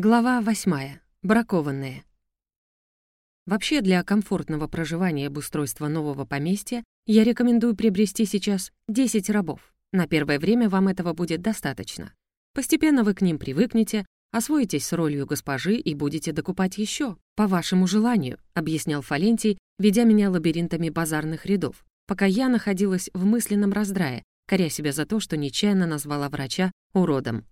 Глава восьмая. Бракованные. Вообще, для комфортного проживания и обустройства нового поместья я рекомендую приобрести сейчас 10 рабов. На первое время вам этого будет достаточно. Постепенно вы к ним привыкнете, освоитесь с ролью госпожи и будете докупать еще, по вашему желанию, объяснял Фалентий, ведя меня лабиринтами базарных рядов, пока я находилась в мысленном раздрае, коря себя за то, что нечаянно назвала врача уродом.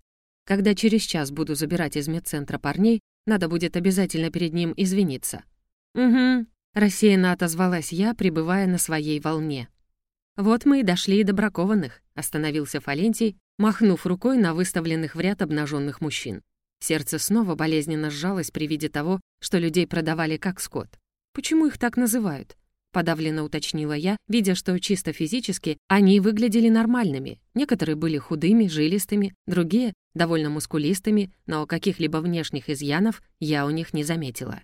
Когда через час буду забирать из медцентра парней, надо будет обязательно перед ним извиниться». «Угу», — рассеянно отозвалась я, пребывая на своей волне. «Вот мы и дошли до бракованных», — остановился Фалентий, махнув рукой на выставленных в ряд обнаженных мужчин. Сердце снова болезненно сжалось при виде того, что людей продавали как скот. Почему их так называют? Подавленно уточнила я, видя, что чисто физически они выглядели нормальными. Некоторые были худыми, жилистыми, другие — довольно мускулистыми, но каких-либо внешних изъянов я у них не заметила.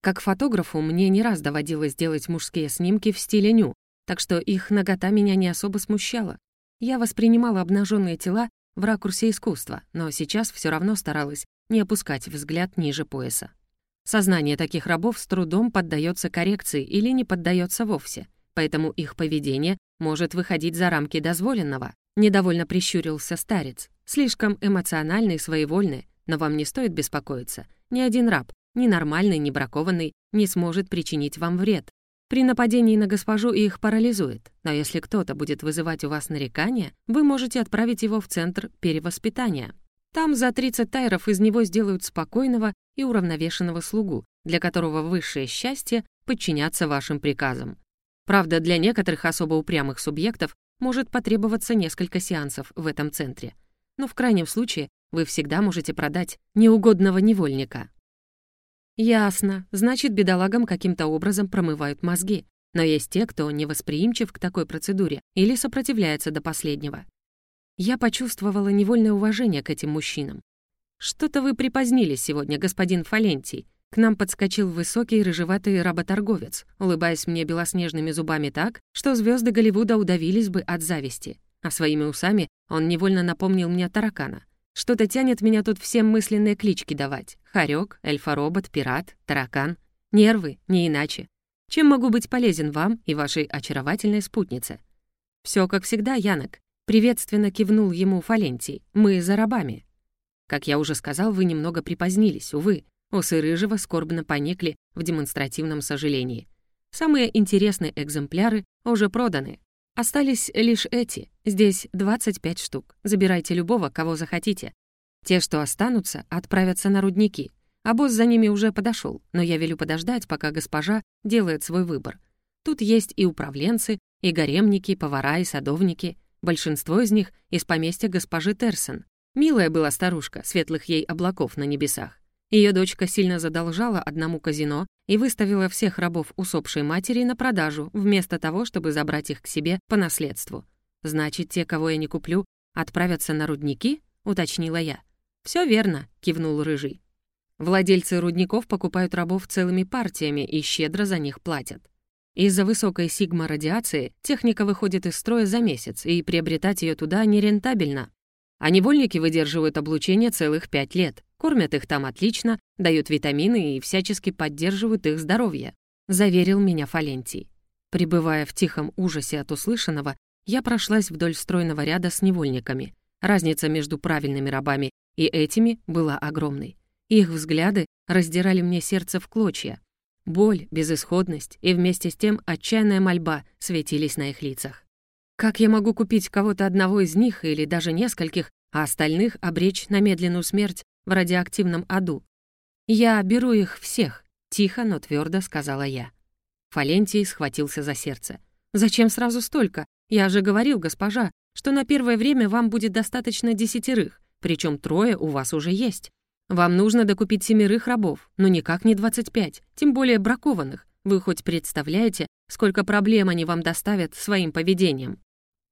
Как фотографу мне не раз доводилось делать мужские снимки в стиле ню, так что их нагота меня не особо смущала. Я воспринимала обнаженные тела в ракурсе искусства, но сейчас все равно старалась не опускать взгляд ниже пояса. Сознание таких рабов с трудом поддается коррекции или не поддается вовсе, поэтому их поведение может выходить за рамки дозволенного. Недовольно прищурился старец. Слишком эмоциональный и своевольный, но вам не стоит беспокоиться. Ни один раб, ни нормальный, ни бракованный, не сможет причинить вам вред. При нападении на госпожу их парализует, но если кто-то будет вызывать у вас нарекания, вы можете отправить его в центр перевоспитания. Там за 30 тайров из него сделают спокойного и уравновешенного слугу, для которого высшее счастье — подчиняться вашим приказам. Правда, для некоторых особо упрямых субъектов может потребоваться несколько сеансов в этом центре. Но в крайнем случае вы всегда можете продать неугодного невольника. Ясно. Значит, бедолагам каким-то образом промывают мозги. Но есть те, кто невосприимчив к такой процедуре или сопротивляется до последнего. Я почувствовала невольное уважение к этим мужчинам. «Что-то вы припозднились сегодня, господин Фалентий». К нам подскочил высокий рыжеватый работорговец, улыбаясь мне белоснежными зубами так, что звезды Голливуда удавились бы от зависти. А своими усами он невольно напомнил мне таракана. Что-то тянет меня тут всем мысленные клички давать. Хорёк, эльфоробот, пират, таракан. Нервы, не иначе. Чем могу быть полезен вам и вашей очаровательной спутнице? Все как всегда, Янок. Приветственно кивнул ему Фалентий. «Мы за рабами». Как я уже сказал, вы немного припозднились, увы. Усы рыжего скорбно поникли в демонстративном сожалении. Самые интересные экземпляры уже проданы. Остались лишь эти. Здесь 25 штук. Забирайте любого, кого захотите. Те, что останутся, отправятся на рудники. А босс за ними уже подошел, но я велю подождать, пока госпожа делает свой выбор. Тут есть и управленцы, и гаремники, повара, и садовники — Большинство из них из поместья госпожи Терсон. Милая была старушка, светлых ей облаков на небесах. Ее дочка сильно задолжала одному казино и выставила всех рабов усопшей матери на продажу, вместо того, чтобы забрать их к себе по наследству. «Значит, те, кого я не куплю, отправятся на рудники?» — уточнила я. Все верно», — кивнул Рыжий. Владельцы рудников покупают рабов целыми партиями и щедро за них платят. Из-за высокой сигма-радиации техника выходит из строя за месяц, и приобретать ее туда нерентабельно. А невольники выдерживают облучение целых пять лет, кормят их там отлично, дают витамины и всячески поддерживают их здоровье», — заверил меня Фалентий. Прибывая в тихом ужасе от услышанного, я прошлась вдоль стройного ряда с невольниками. Разница между правильными рабами и этими была огромной. Их взгляды раздирали мне сердце в клочья, Боль, безысходность и вместе с тем отчаянная мольба светились на их лицах. Как я могу купить кого-то одного из них или даже нескольких, а остальных обречь на медленную смерть в радиоактивном аду? Я беру их всех, тихо, но твердо сказала я. Фалентий схватился за сердце. «Зачем сразу столько? Я же говорил, госпожа, что на первое время вам будет достаточно десятерых, причем трое у вас уже есть. Вам нужно докупить семерых рабов, но никак не 25, тем более бракованных. Вы хоть представляете, сколько проблем они вам доставят своим поведением?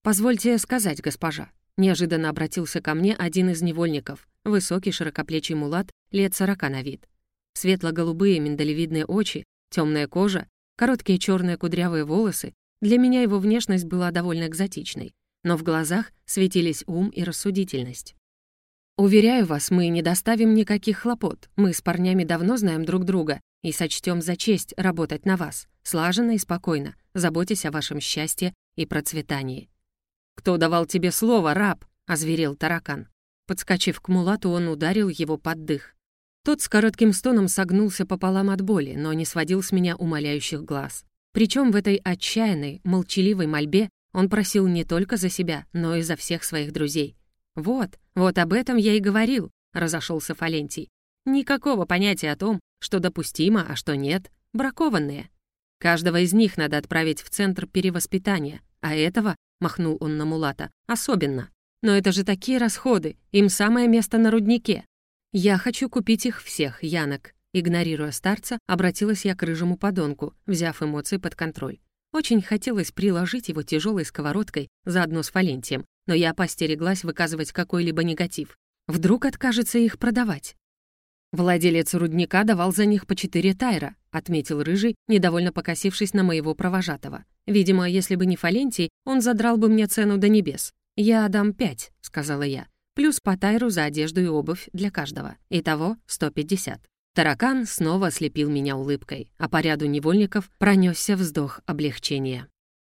Позвольте сказать, госпожа. Неожиданно обратился ко мне один из невольников, высокий широкоплечий мулат, лет сорока на вид. Светло-голубые миндалевидные очи, темная кожа, короткие черные кудрявые волосы. Для меня его внешность была довольно экзотичной, но в глазах светились ум и рассудительность. Уверяю вас, мы не доставим никаких хлопот. Мы с парнями давно знаем друг друга и сочтем за честь работать на вас, слаженно и спокойно, заботясь о вашем счастье и процветании». «Кто давал тебе слово, раб?» — озверел таракан. Подскочив к Мулату, он ударил его под дых. Тот с коротким стоном согнулся пополам от боли, но не сводил с меня умоляющих глаз. Причем в этой отчаянной, молчаливой мольбе он просил не только за себя, но и за всех своих друзей. «Вот, вот об этом я и говорил», — разошелся Фалентий. «Никакого понятия о том, что допустимо, а что нет, бракованные. Каждого из них надо отправить в центр перевоспитания, а этого, — махнул он на Мулата, — особенно. Но это же такие расходы, им самое место на руднике. Я хочу купить их всех, Янок. Игнорируя старца, обратилась я к рыжему подонку, взяв эмоции под контроль. Очень хотелось приложить его тяжелой сковородкой заодно с Фалентием, но я постереглась выказывать какой-либо негатив. Вдруг откажется их продавать. «Владелец рудника давал за них по четыре тайра», отметил Рыжий, недовольно покосившись на моего провожатого. «Видимо, если бы не Фалентий, он задрал бы мне цену до небес. Я дам пять», — сказала я, «плюс по тайру за одежду и обувь для каждого. Итого 150». Таракан снова ослепил меня улыбкой, а по ряду невольников пронесся вздох облегчения.